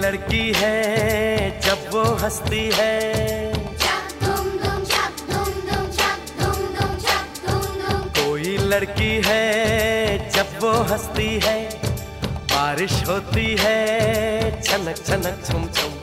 लड़की है जब वो हंसती है। कोई लड़की है जब वो हंसती है। बारिश होती है छनक छनक छुम छुम।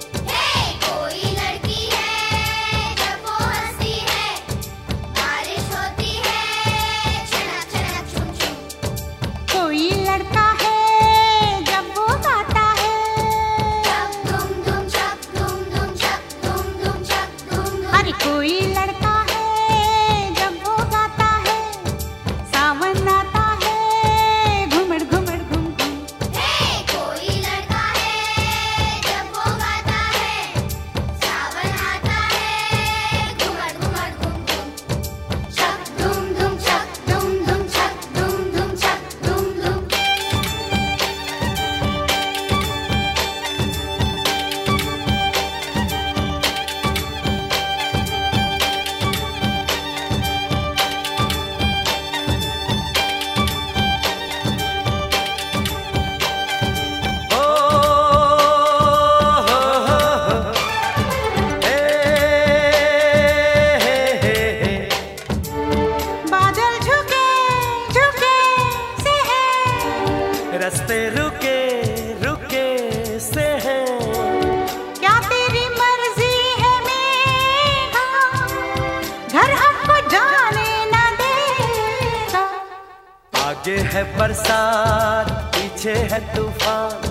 है बरसात, पीछे है तूफ़ान,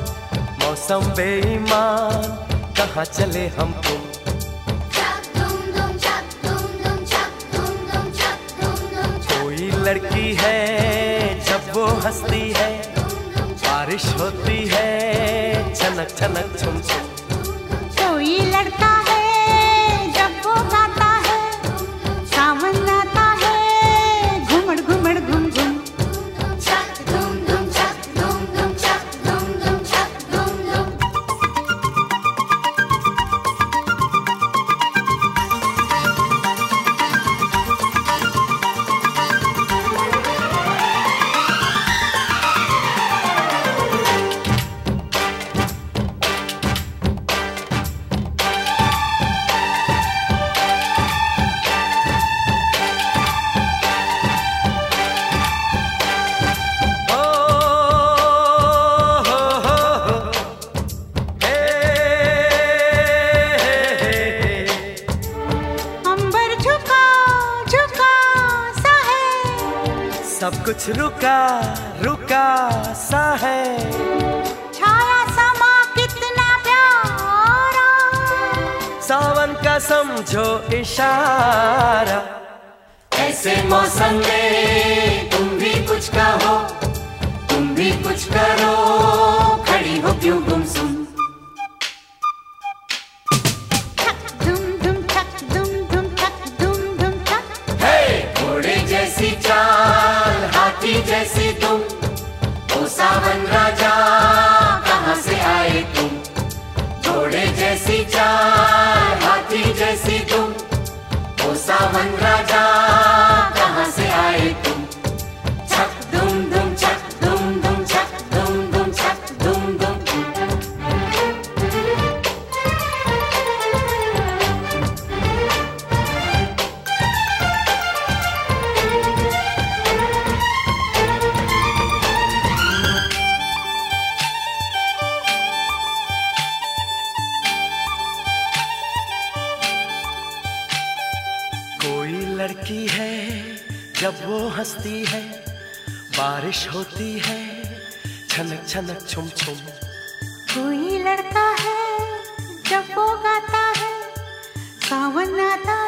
मौसम बेईमान, कहाँ चले हम तुम? कोई लड़की है जब वो हंसती है, बारिश होती है छनक छनक छुम छुम कोई लड़का कुछ रुका रुका सा है। छाया समा कितना प्यारा। सावन का समझो इशारा। ऐसे मौसम में तुम भी कुछ कहो तुम भी कुछ करो। खड़ी हो क्यों गुमसुम? लड़की है, जब वो हंसती है, बारिश होती है छनक छनक छुम छुम। कोई लड़का है, जब वो गाता है, सावन आता